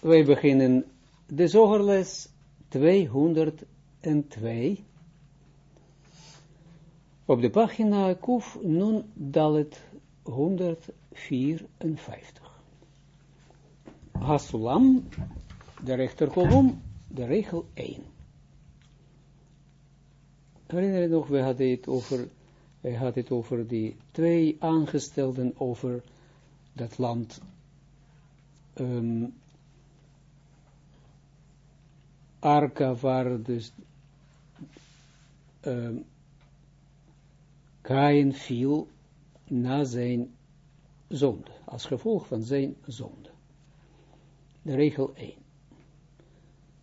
wij beginnen de zogerles 202 op de pagina Kuf Nun Dalet 154. Hasulam, de rechterkolom, de regel 1. Herinner je nog, we hadden het over, we hadden het over die twee aangestelden over dat land um, Arka waar dus um, Kain viel na zijn zonde, als gevolg van zijn zonde. De regel 1.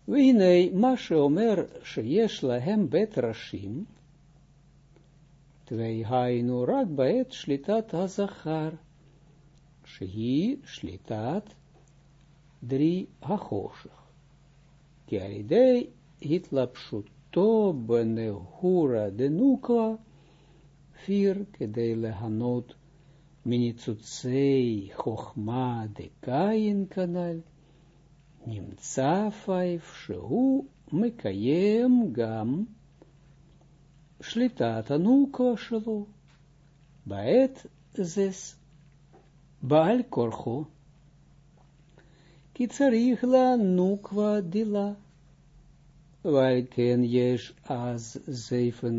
Weinei Mashe Omer Sheyesh Lahem Bet Rashim Twee Hainu Rak Baet Shlitat Hazachar Shehi Shlitat Drie Hachoshech Ki Aridei Hitlapshuto Benehura Denukwa Vier Kedei Lehanot Minitzutzei Chochma de Kain Kanal Nimtza vijf shehu mekayem gam shlitat anuko shelo baet zes baal korcho kitzarich la nukwa dila weil ken yesh az zeifen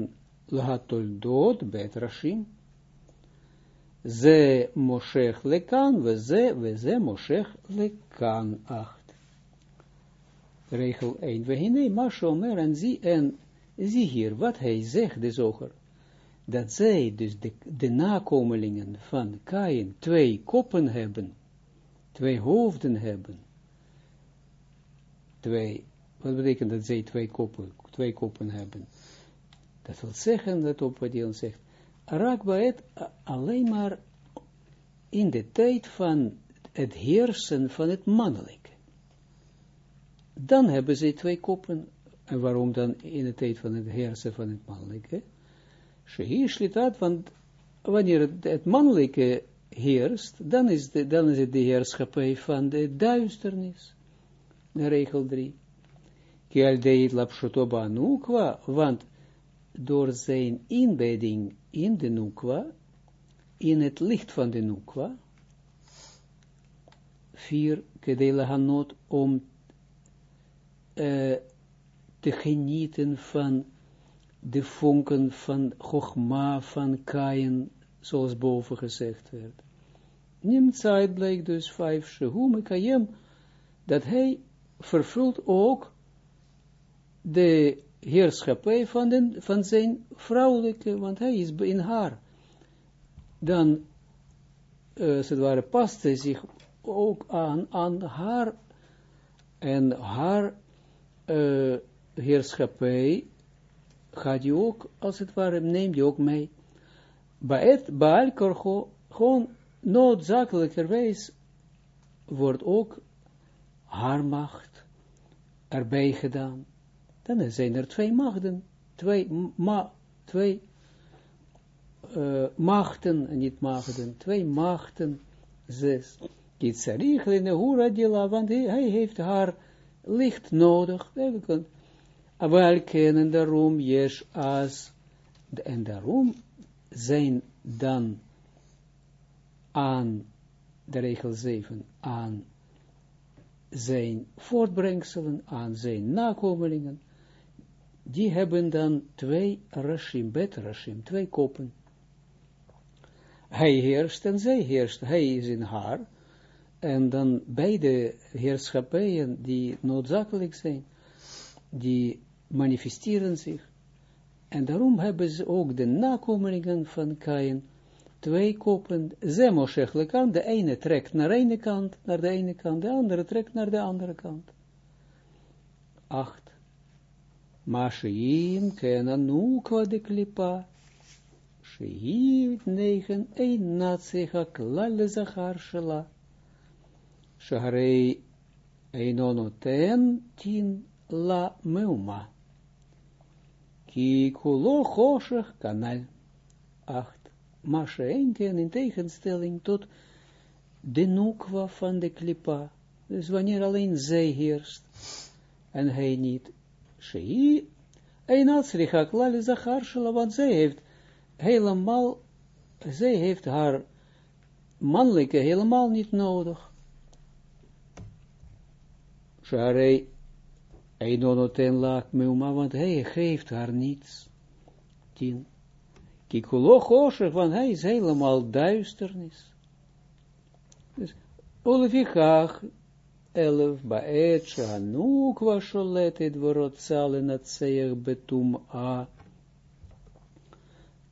lahatoldot bet rashim ze moshech lekan ve ze ve ze moshech lekan ach regel 1. We hine mashomer en zie, en zie hier wat hij zegt, de zoger, dat zij, dus de, de nakomelingen van Kain, twee koppen hebben, twee hoofden hebben, twee, wat betekent dat zij twee koppen, twee koppen hebben? Dat wil zeggen, dat op wat zegt, Arakbaet alleen maar in de tijd van het heersen van het mannelijk dan hebben ze twee koppen. En waarom dan in de tijd van het heersen van het mannelijke? Shehi shlitat, want wanneer het, het, mannelijke heerst, dan is, de, dan is het de heerschappij van de duisternis. De regel 3. Kialdeit lapshotoba nukwa, want door zijn inbedding in de nukwa, in het licht van de nukwa, vier kedele hanot om te genieten van de vonken van Chogma, van Kain, zoals boven gezegd werd. Tijd blijkt dus vijf Shehu dat hij vervult ook de heerschappij van, van zijn vrouwelijke, want hij is in haar. Dan, uh, als het ware, past hij zich ook aan, aan haar en haar uh, heerschappij gaat je ook, als het ware, neem je ook mee. Bij Baal Korcho, gewoon noodzakelijkerwijs, wordt ook haar macht erbij gedaan. Dan zijn er twee machten, twee, ma, twee uh, machten, niet machten, twee machten, zes. Kitzarich le want hij heeft haar licht nodig. Wel kennen daarom yes as, en daarom zijn dan aan, de regel 7, aan zijn voortbrengselen, aan zijn nakomelingen, die hebben dan twee rashim, bet rashim, twee kopen. Hij heerst en zij heerst, hij is in haar, en dan beide heerschappijen die noodzakelijk zijn, die manifesteren zich. En daarom hebben ze ook de nakomelingen van Kain, twee kopen, zemoshech aan, de ene trekt naar de ene kant, naar de ene kant, de andere trekt naar de andere kant. Acht. Mashiim kenan nukwa de klipa. Shehi negen, een natsecha klal zachar shela. Shaharei Einonoten tin la meuma. Ki kulo choshech kanal. Acht. Masha enken in tegenstelling tot de nukwa van de klipa. Dus wanneer alleen zij heerst, en hij niet, Shei, Einat Sricha Klal Zachar Shela, want zij heeft helemaal, zij heeft haar mannelijke helemaal niet nodig. Sharei Eidonoten laak meuma, want hij geeft haar niets. Tien. Kikulo Choshe, want hij is helemaal duisternis. Dus, Olevichach, elf, baet, shanuk, washoletet, vorotza, lenatseach, betum, a,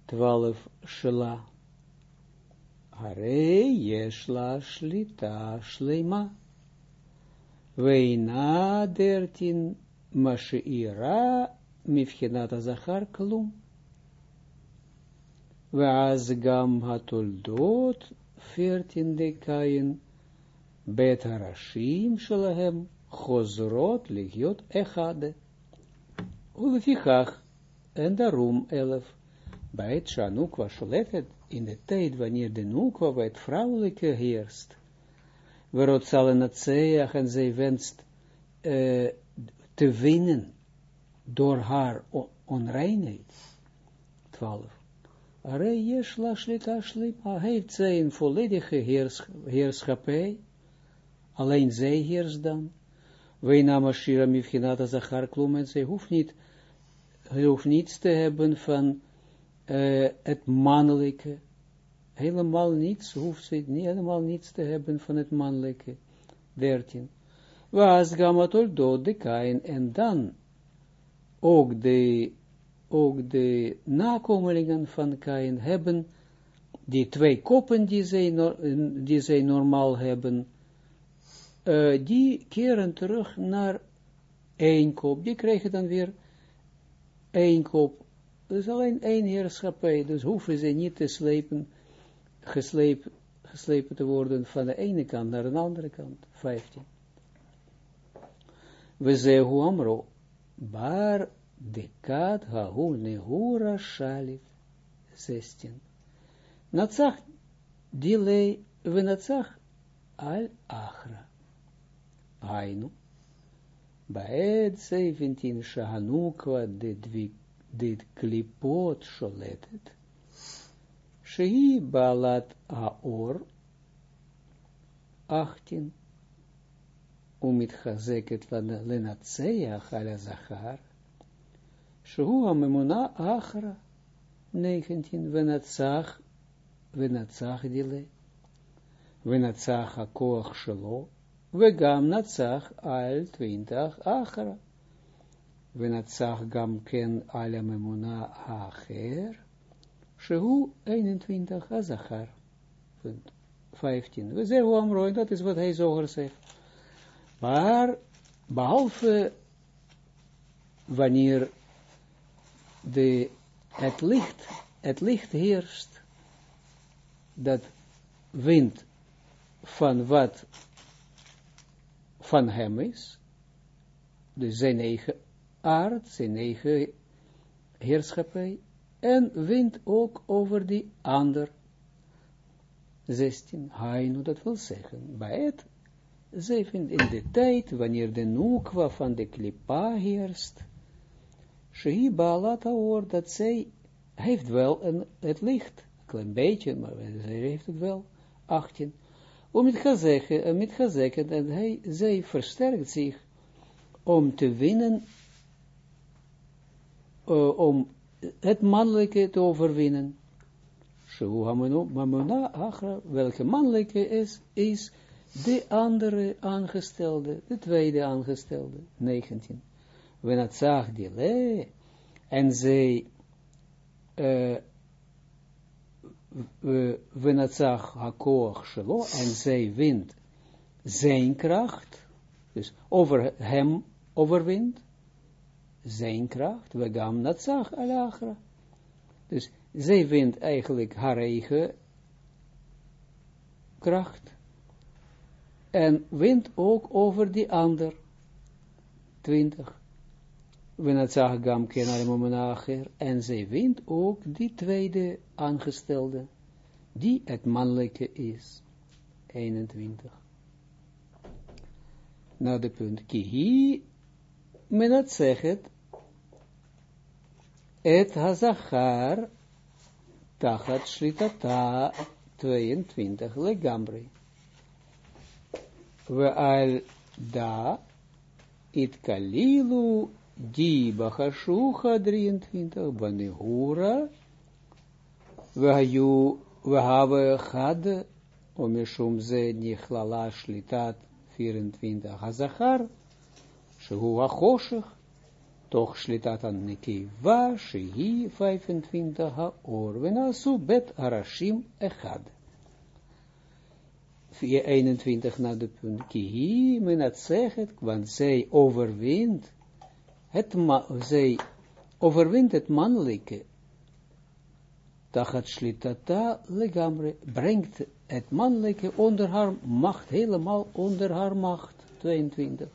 twaalf, shela. Hare, yeshla, shlita, shlema. Weina dertin mashiira mifchinat azachar klum. Weaz gam hatoldot veertien dekayin bet harashim shalahem chozrot ligiot echade. Ulefichach en daarom elf bij het shanukwa in de tijd wanneer de nukwa bij het vrouwelijke heerst Werot Salenatseach en zij te winnen door haar onreinheid. 12. Are Yeshla Shlita Shlima heeft zij een volledige heers, heerschappij, alleen zij heerst dan. Weina Mashira Mivchinata Zachar Klum en hoeft niet, hoeft niets te hebben van uh, het mannelijke, helemaal niets, hoeft ze niet, helemaal niets te hebben van het mannelijke. 13. Was gamatol dood de kain, en dan ook de, ook de nakomelingen van kain hebben die twee koppen die zij, die zij normaal hebben, uh, die keren terug naar één kop. Die krijgen dan weer één kop. Dus alleen één heerschappij, dus hoeven ze niet te slepen geslepen, geslepen te worden van de ene kant naar de andere kant. 15. We zehu amro, bar de kat hahu nehura shalit. 16. Natsach dilei we natsach al achra. Ainu. Baed 17 shahanukwa dit klipot sholetet. Shehi balat aor, 18, umit chazeket lenatseach ala zachar, shehu amemuna achra, 19, venatzach, venatzach dile, venatzach hakoach shelo, vegam natzach al 20 achra, venatzach gam ken ala memuna acher, Shehu 21, Azachar. 15. We zeggen Amro, dat is wat hij zoger zegt. Maar, behalve wanneer de, het licht, het licht heerst, dat wind van wat van hem is, dus zijn eigen aard, zijn eigen heerschappij, en wint ook over die ander. 16. Hainu, dat wil zeggen, bij het, vindt in de tijd, wanneer de nukwa van de klipa heerst, Shehi Baalata oor, dat zij heeft wel een, het licht, een klein beetje, maar zij heeft het wel, 18. Om het met zeggen, dat hij, zij versterkt zich om te winnen, uh, om het mannelijke te overwinnen. Welke mannelijke is, is de andere aangestelde, de tweede aangestelde, 19. Zag die le, en zij, uh, hakoach shelo, en zij wint zijn kracht, dus over hem overwint, zijn kracht, we gaan dat zag alagra. Dus zij vindt eigenlijk haar eigen kracht en wint ook over die ander. 20. Zag gam kenar en zij wint ook die tweede aangestelde, die het mannelijke is. 21. naar de punt, kihi, men het zegt, et hazachar, tachat shlitata, 22, legambri. We al da, it kalilu, di bachashucha, 23, banehura, we hayu, we hebben gad, omishum ze nichlala shlitat, 24, hazachar, shehu achoshech, toch shlitat an nekiva, shehi 25 haor, venasu bet arashim echad. 21 naar de punt, kihi, men het zegt, want zij overwint, het zij overwint het mannelijke, tachat shlitata legamre, brengt het mannelijke onder haar macht, helemaal onder haar macht, 22.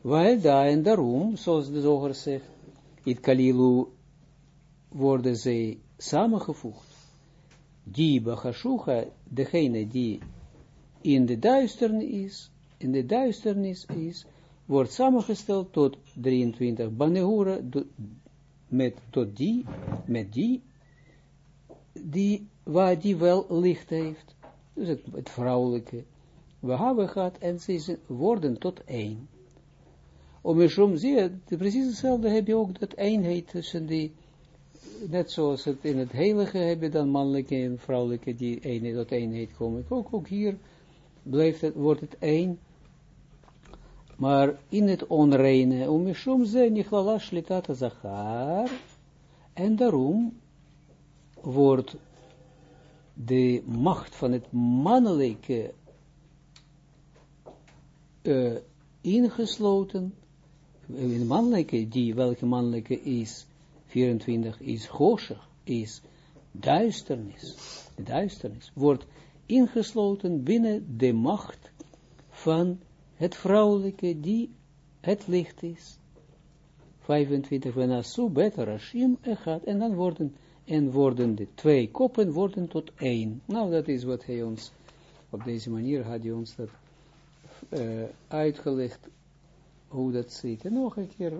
Weil daar en daarom, zoals de zoger zegt, it kalilu worden zij samengevoegd. Die bachashucha, degene die in de duisternis is, in de duisternis is, wordt samengesteld tot 23 banehura, met tot die, met die, die, waar die wel licht heeft, dus het, vrouwelijke, we hebben gehad, en ze worden tot één. Om je soms zie je, precies hetzelfde heb je ook dat eenheid tussen die, net zoals het in het heilige heb je dan mannelijke en vrouwelijke die eenheid tot eenheid komen. Ook, ook hier blijft het, wordt het één, maar in het onreine, om soms ze nichlala shlitata zachar, en daarom wordt de macht van het mannelijke uh, ingesloten. Een mannelijke, die, welke mannelijke is, 24 is goshig, is duisternis, de duisternis, wordt ingesloten binnen de macht van het vrouwelijke, die het licht is. 25, en zo beter Hashim gaat, en dan worden, en worden de twee koppen worden tot één. Nou, dat is wat hij ons, op deze manier had hij ons dat uh, uitgelegd, hoe dat zit. En nog een keer,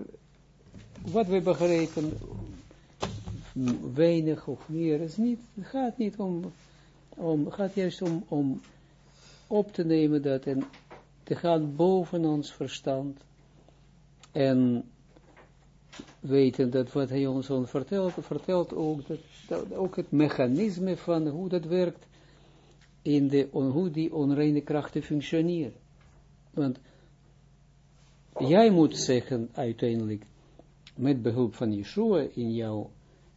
wat we begrepen, weinig of meer, is niet, gaat niet om, om gaat juist om, om op te nemen dat en te gaan boven ons verstand en weten dat wat hij ons vertelt, vertelt ook, dat, ook het mechanisme van hoe dat werkt in de, hoe die onreine krachten functioneren. Want Jij moet zeggen uiteindelijk, met behulp van Yeshua in jou,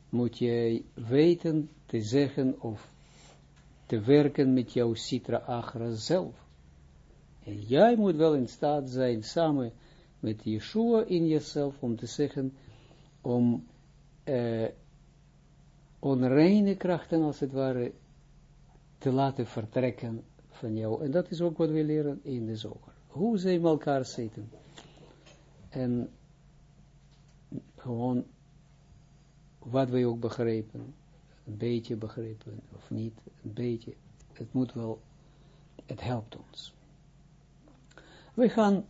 moet jij weten te zeggen of te werken met jouw Sitra Agra zelf. En jij moet wel in staat zijn, samen met Yeshua in jezelf, om te zeggen, om uh, onreine krachten, als het ware, te laten vertrekken van jou. En dat is ook wat we leren in de zoger. Hoe zij met elkaar zitten. En gewoon wat wij ook begrepen, een beetje begrepen of niet, een beetje, het moet wel, het helpt ons. We gaan